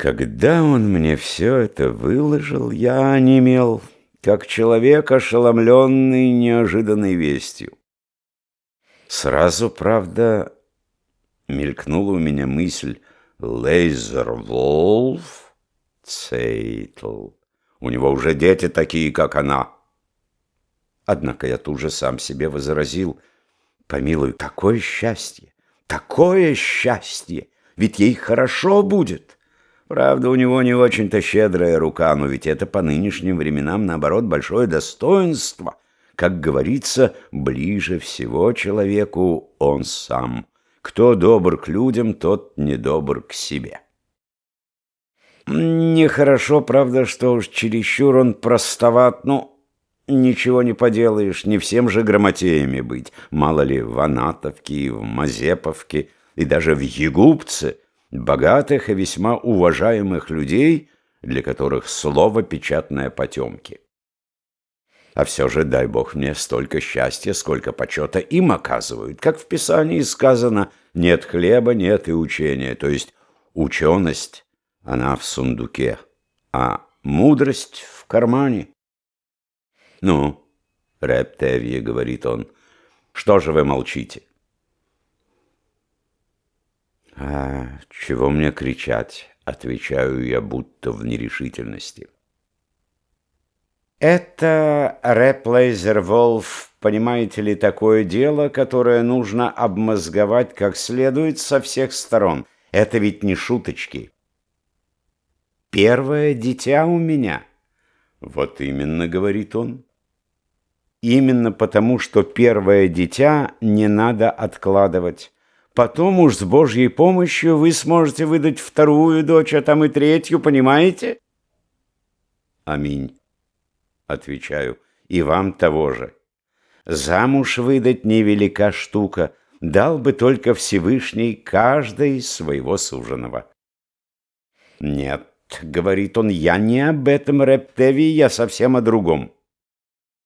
Когда он мне все это выложил, я онемел, как человек, ошеломленный неожиданной вестью. Сразу, правда, мелькнула у меня мысль «Лейзерволф Цейтл». У него уже дети такие, как она. Однако я тут же сам себе возразил «Помилуй, такое счастье, такое счастье, ведь ей хорошо будет». Правда, у него не очень-то щедрая рука, но ведь это по нынешним временам, наоборот, большое достоинство. Как говорится, ближе всего человеку он сам. Кто добр к людям, тот недобр к себе. Нехорошо, правда, что уж чересчур он простоват, ну, ничего не поделаешь, не всем же грамотеями быть. Мало ли в Анатовке, в Мазеповке и даже в Егупце – богатых и весьма уважаемых людей, для которых слово печатное потемки. А все же, дай бог мне, столько счастья, сколько почета им оказывают. Как в Писании сказано, нет хлеба, нет и учения. То есть ученость, она в сундуке, а мудрость в кармане. Ну, Рептевье, говорит он, что же вы молчите? «А чего мне кричать?» — отвечаю я, будто в нерешительности. «Это, Реплейзер Волф, понимаете ли, такое дело, которое нужно обмозговать как следует со всех сторон. Это ведь не шуточки. Первое дитя у меня». «Вот именно», — говорит он. «Именно потому, что первое дитя не надо откладывать». Потом уж с Божьей помощью вы сможете выдать вторую дочь, а там и третью, понимаете? Аминь. Отвечаю. И вам того же. Замуж выдать невелика штука. Дал бы только Всевышний каждой своего суженого. Нет, говорит он, я не об этом, Рептеви, я совсем о другом.